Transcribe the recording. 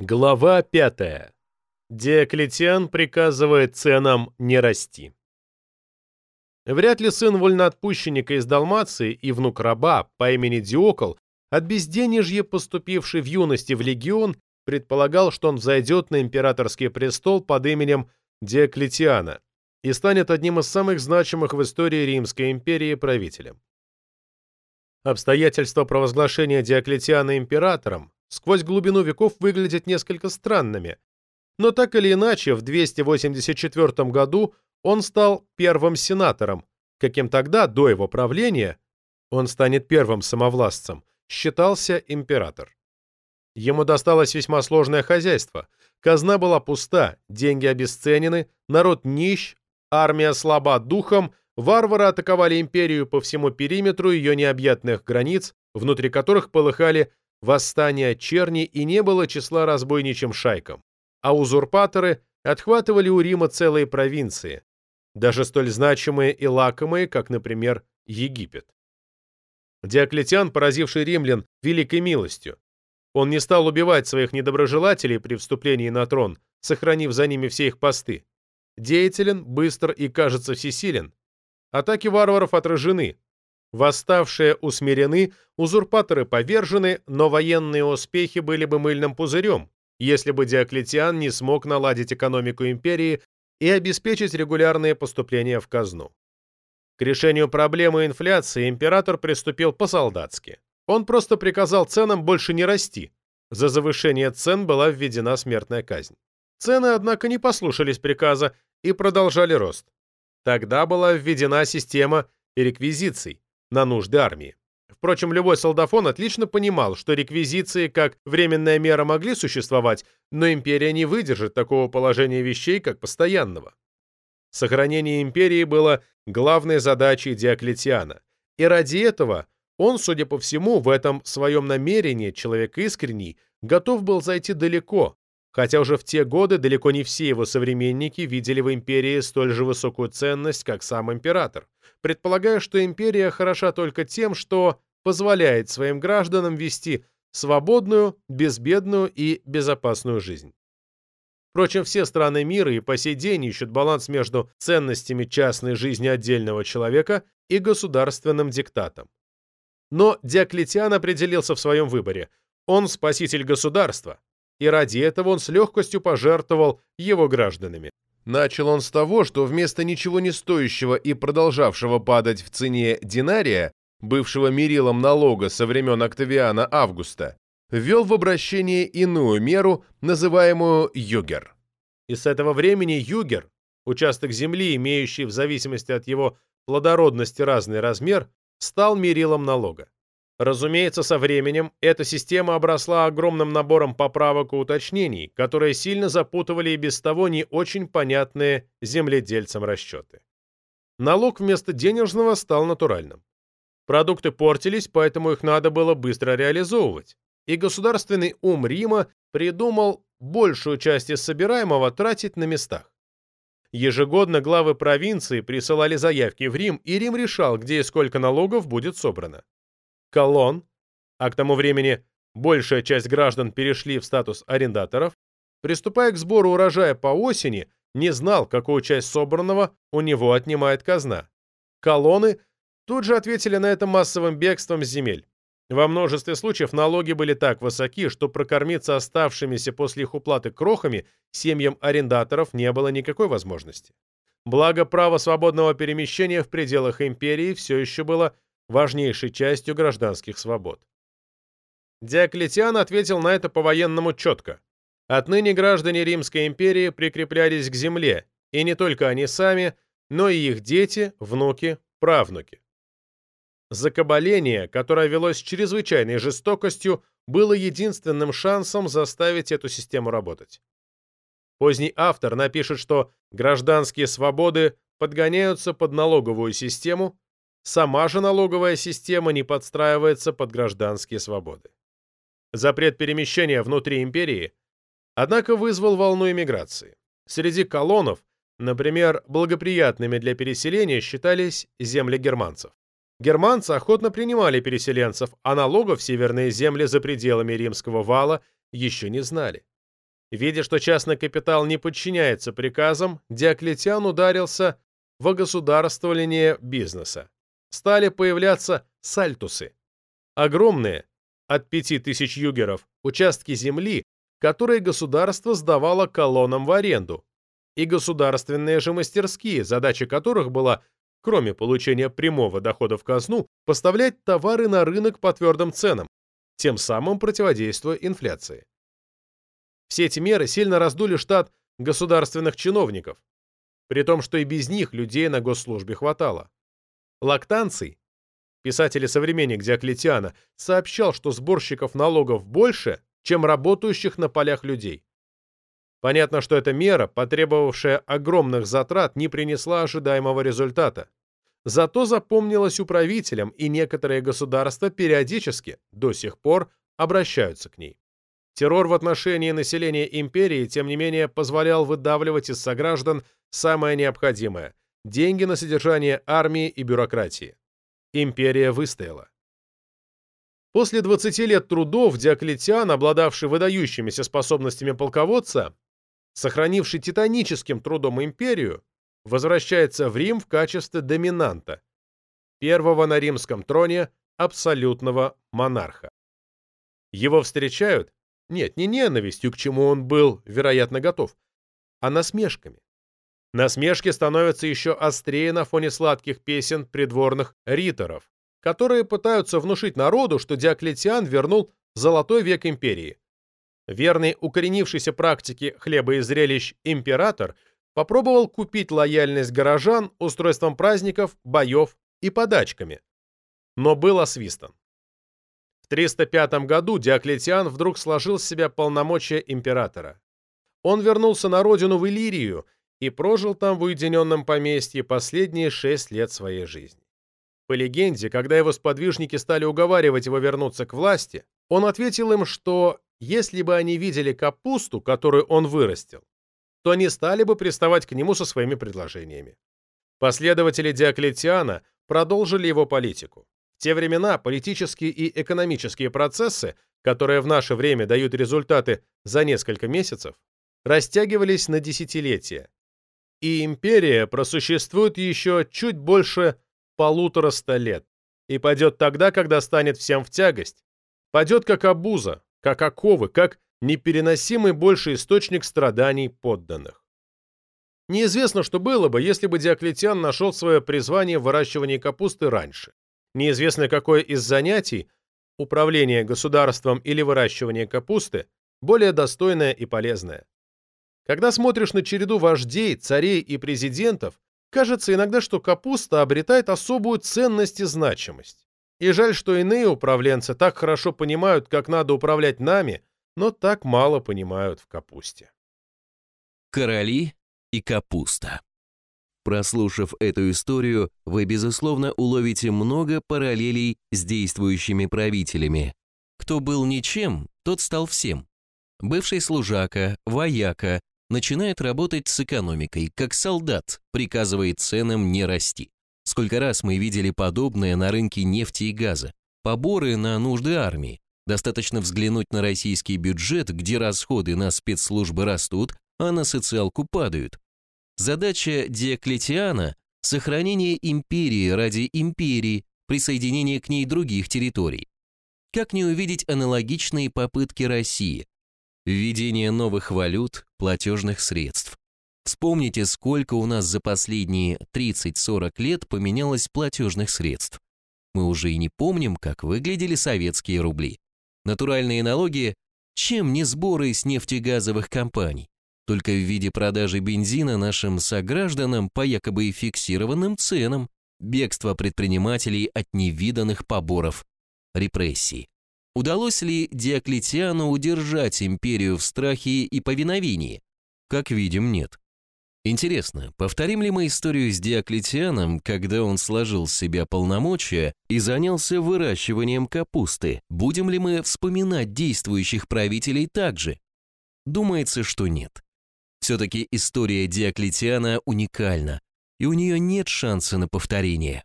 Глава 5. Диоклетиан приказывает ценам не расти. Вряд ли сын вольноотпущенника из Далмации и внук раба по имени Диокол, от безденежья поступивший в юности в легион, предполагал, что он взойдет на императорский престол под именем Диоклетиана и станет одним из самых значимых в истории Римской империи правителем. Обстоятельства провозглашения Диоклетиана императором сквозь глубину веков выглядят несколько странными, но так или иначе в 284 году он стал первым сенатором, каким тогда, до его правления, он станет первым самовластцем, считался император. Ему досталось весьма сложное хозяйство, казна была пуста, деньги обесценены, народ нищ, армия слаба духом, варвары атаковали империю по всему периметру ее необъятных границ, внутри которых полыхали восстания черни и не было числа разбойничьим шайкам, а узурпаторы отхватывали у Рима целые провинции, даже столь значимые и лакомые, как, например, Египет. Диоклетиан, поразивший римлян великой милостью, он не стал убивать своих недоброжелателей при вступлении на трон, сохранив за ними все их посты. Деятелен, быстр и, кажется, всесилен. Атаки варваров отражены, Восставшие усмирены, узурпаторы повержены, но военные успехи были бы мыльным пузырем, если бы Диоклетиан не смог наладить экономику империи и обеспечить регулярные поступления в казну. К решению проблемы инфляции император приступил по-солдатски. Он просто приказал ценам больше не расти. За завышение цен была введена смертная казнь. Цены, однако, не послушались приказа и продолжали рост. Тогда была введена система реквизиций, на нужды армии. Впрочем, любой солдафон отлично понимал, что реквизиции как временная мера могли существовать, но империя не выдержит такого положения вещей, как постоянного. Сохранение империи было главной задачей Диоклетиана, и ради этого он, судя по всему, в этом своем намерении, человек искренний, готов был зайти далеко, хотя уже в те годы далеко не все его современники видели в империи столь же высокую ценность, как сам император, предполагая, что империя хороша только тем, что позволяет своим гражданам вести свободную, безбедную и безопасную жизнь. Впрочем, все страны мира и по сей день ищут баланс между ценностями частной жизни отдельного человека и государственным диктатом. Но Диоклетиан определился в своем выборе. Он спаситель государства, и ради этого он с легкостью пожертвовал его гражданами. Начал он с того, что вместо ничего не стоящего и продолжавшего падать в цене динария, бывшего мерилом налога со времен Октавиана Августа, ввел в обращение иную меру, называемую югер. И с этого времени югер, участок земли, имеющий в зависимости от его плодородности разный размер, стал мерилом налога. Разумеется, со временем эта система обросла огромным набором поправок и уточнений, которые сильно запутывали и без того не очень понятные земледельцам расчеты. Налог вместо денежного стал натуральным. Продукты портились, поэтому их надо было быстро реализовывать. И государственный ум Рима придумал большую часть из собираемого тратить на местах. Ежегодно главы провинции присылали заявки в Рим, и Рим решал, где и сколько налогов будет собрано колонн, а к тому времени большая часть граждан перешли в статус арендаторов, приступая к сбору урожая по осени, не знал, какую часть собранного у него отнимает казна. Колонны тут же ответили на это массовым бегством с земель. Во множестве случаев налоги были так высоки, что прокормиться оставшимися после их уплаты крохами семьям арендаторов не было никакой возможности. Благо, право свободного перемещения в пределах империи все еще было важнейшей частью гражданских свобод. Диоклетиан ответил на это по-военному четко. Отныне граждане Римской империи прикреплялись к земле, и не только они сами, но и их дети, внуки, правнуки. Закабаление, которое велось чрезвычайной жестокостью, было единственным шансом заставить эту систему работать. Поздний автор напишет, что гражданские свободы подгоняются под налоговую систему, Сама же налоговая система не подстраивается под гражданские свободы. Запрет перемещения внутри империи, однако, вызвал волну иммиграции. Среди колонов, например, благоприятными для переселения считались земли германцев. Германцы охотно принимали переселенцев, а налогов северные земли за пределами римского вала еще не знали. Видя, что частный капитал не подчиняется приказам, Диоклетиан ударился в огосударствование бизнеса. Стали появляться сальтусы. Огромные, от 5000 югеров, участки земли, которые государство сдавало колоннам в аренду, и государственные же мастерские, задача которых была, кроме получения прямого дохода в казну, поставлять товары на рынок по твердым ценам, тем самым противодействуя инфляции. Все эти меры сильно раздули штат государственных чиновников, при том, что и без них людей на госслужбе хватало. Лактанций, писатель-современник Диоклетиана, сообщал, что сборщиков налогов больше, чем работающих на полях людей. Понятно, что эта мера, потребовавшая огромных затрат, не принесла ожидаемого результата. Зато запомнилась управителям, и некоторые государства периодически, до сих пор, обращаются к ней. Террор в отношении населения империи, тем не менее, позволял выдавливать из сограждан самое необходимое – деньги на содержание армии и бюрократии. Империя выстояла. После 20 лет трудов Диоклетиан, обладавший выдающимися способностями полководца, сохранивший титаническим трудом империю, возвращается в Рим в качестве доминанта, первого на римском троне абсолютного монарха. Его встречают нет, не ненавистью, к чему он был, вероятно, готов, а насмешками. Насмешки становятся еще острее на фоне сладких песен придворных риторов, которые пытаются внушить народу, что Диоклетиан вернул золотой век империи. Верный укоренившейся практике хлеба и зрелищ император попробовал купить лояльность горожан устройством праздников, боев и подачками, но был освистан. В 305 году Диоклетиан вдруг сложил с себя полномочия императора. Он вернулся на родину в Иллирию и прожил там в уединенном поместье последние шесть лет своей жизни. По легенде, когда его сподвижники стали уговаривать его вернуться к власти, он ответил им, что если бы они видели капусту, которую он вырастил, то не стали бы приставать к нему со своими предложениями. Последователи Диоклетиана продолжили его политику. В те времена политические и экономические процессы, которые в наше время дают результаты за несколько месяцев, растягивались на десятилетия. И империя просуществует еще чуть больше полутораста лет и пойдет тогда, когда станет всем в тягость. Пойдет как обуза, как оковы, как непереносимый больше источник страданий подданных. Неизвестно, что было бы, если бы Диоклетиан нашел свое призвание в выращивании капусты раньше. Неизвестно, какое из занятий, управление государством или выращивание капусты, более достойное и полезное. Когда смотришь на череду вождей, царей и президентов, кажется иногда, что капуста обретает особую ценность и значимость. И жаль, что иные управленцы так хорошо понимают, как надо управлять нами, но так мало понимают в капусте. Короли и капуста. Прослушав эту историю, вы, безусловно, уловите много параллелей с действующими правителями. Кто был ничем, тот стал всем. Бывший служака, вояка, начинает работать с экономикой, как солдат, приказывает ценам не расти. Сколько раз мы видели подобное на рынке нефти и газа. Поборы на нужды армии. Достаточно взглянуть на российский бюджет, где расходы на спецслужбы растут, а на социалку падают. Задача Диоклетиана – сохранение империи ради империи, присоединение к ней других территорий. Как не увидеть аналогичные попытки России? Введение новых валют, платежных средств. Вспомните, сколько у нас за последние 30-40 лет поменялось платежных средств. Мы уже и не помним, как выглядели советские рубли. Натуральные налоги – чем не сборы с нефтегазовых компаний? только в виде продажи бензина нашим согражданам по якобы фиксированным ценам, бегство предпринимателей от невиданных поборов, репрессий. Удалось ли Диоклетиану удержать империю в страхе и повиновении? Как видим, нет. Интересно, повторим ли мы историю с Диоклетианом, когда он сложил с себя полномочия и занялся выращиванием капусты? Будем ли мы вспоминать действующих правителей также? Думается, что нет. Все-таки история Диоклетиана уникальна, и у нее нет шанса на повторение.